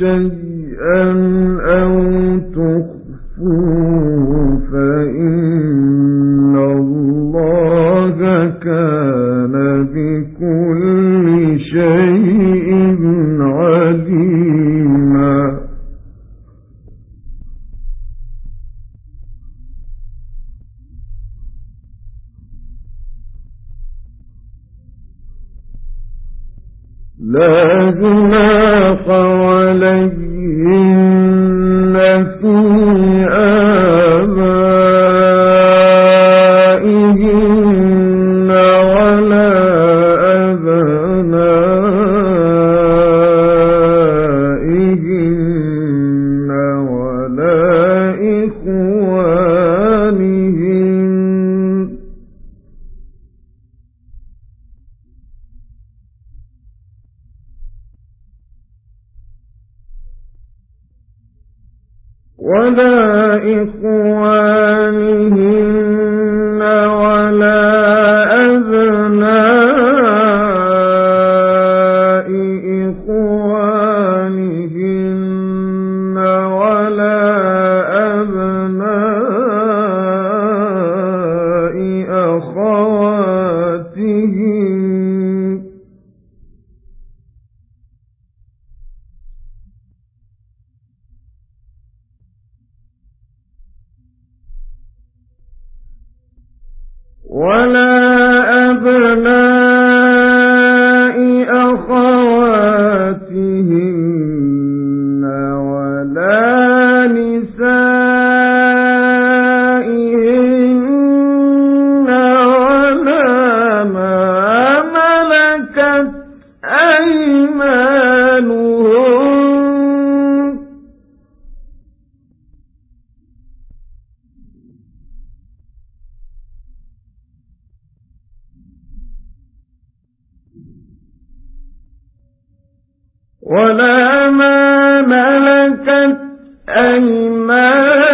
شيء 烟火。ولا مَا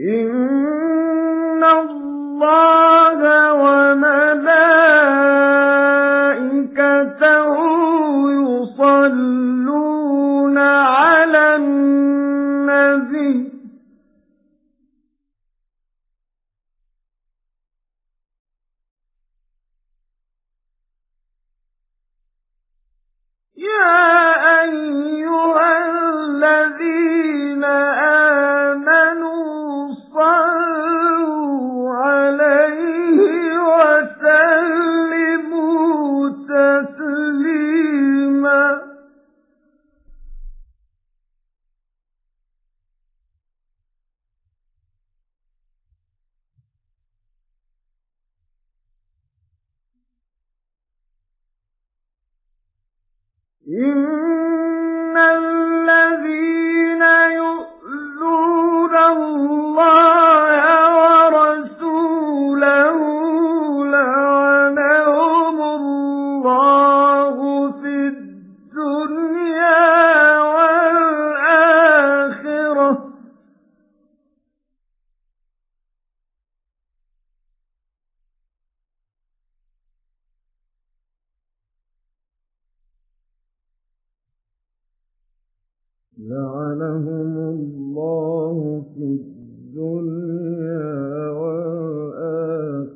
إن لعنهم الله في الدنيا والآخرة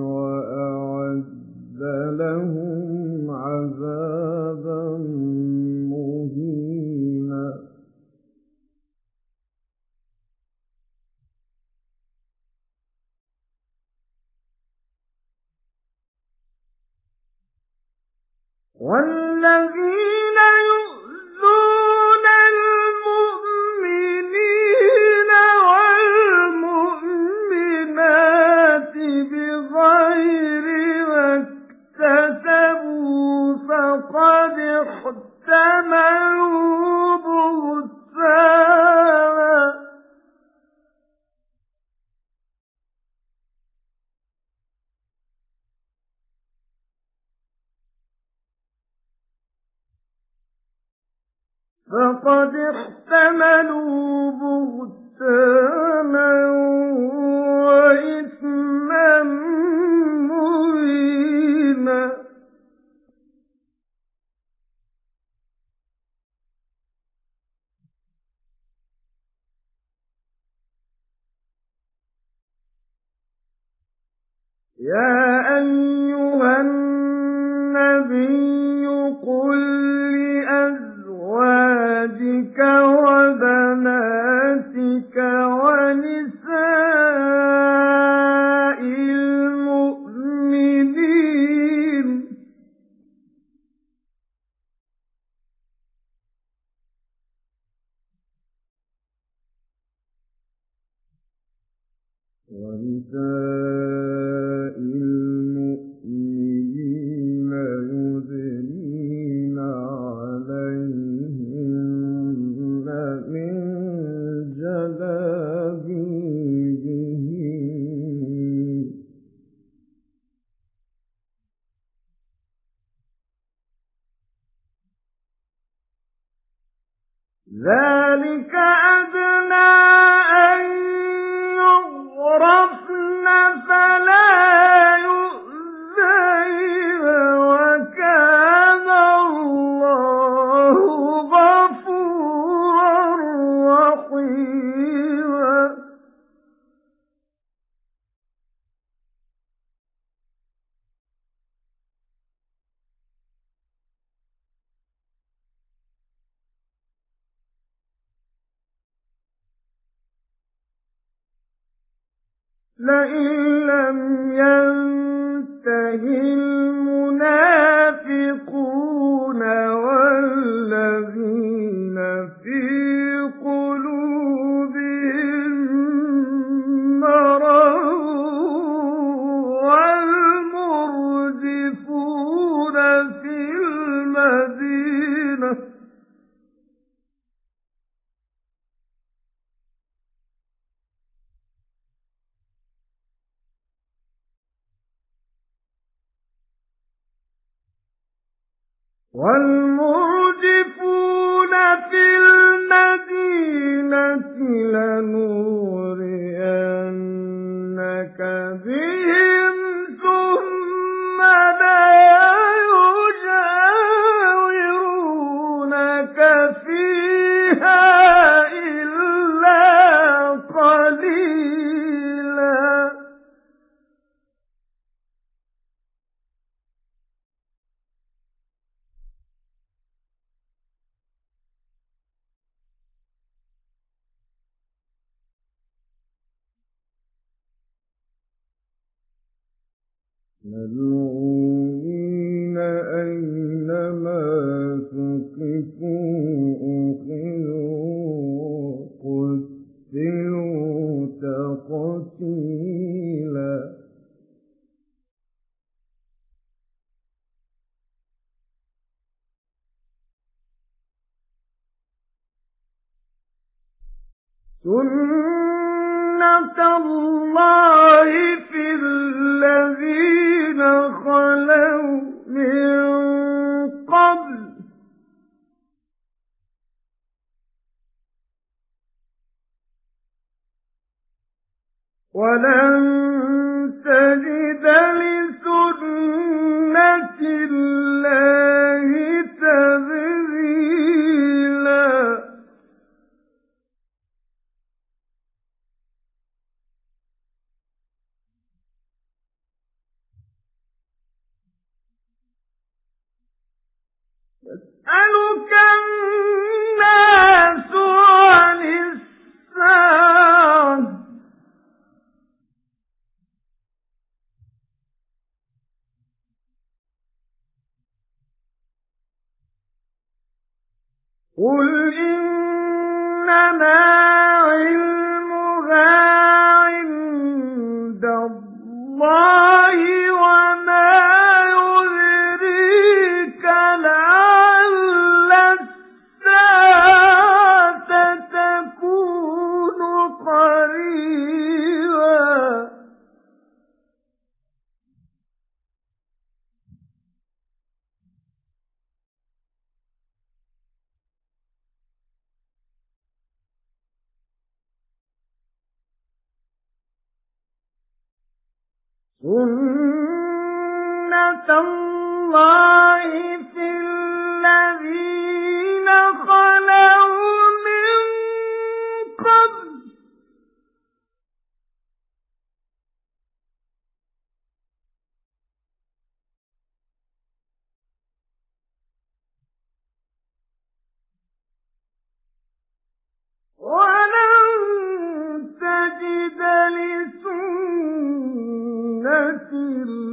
وأعد لهم عذابا مهينا والذي فقد احتملوا بهتانا وإثما مبينا. يا لئن لم ينته المنافقون والمرجفون في المدينة لنغرينك بهم أينما ثقفوا أخذوا تقتيلا سنة الله في الذين من قبل. ولن تجد لسنة الله تبديلا سُنَّةَ اللَّهِ لِسُنَّةِ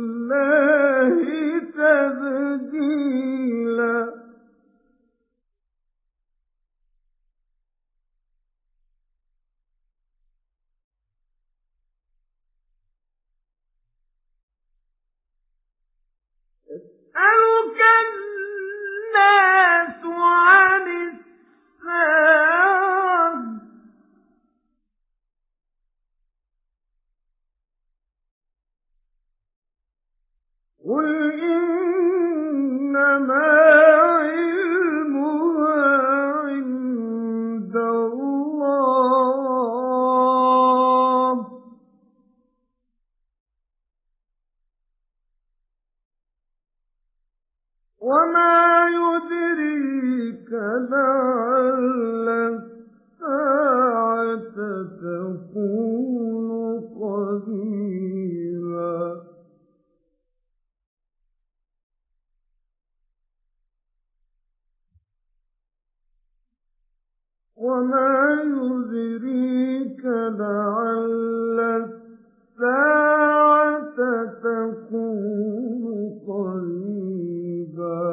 وَمَا لَعَلَّ السَّاعَةَ تَكُونُ قَرِيبًا.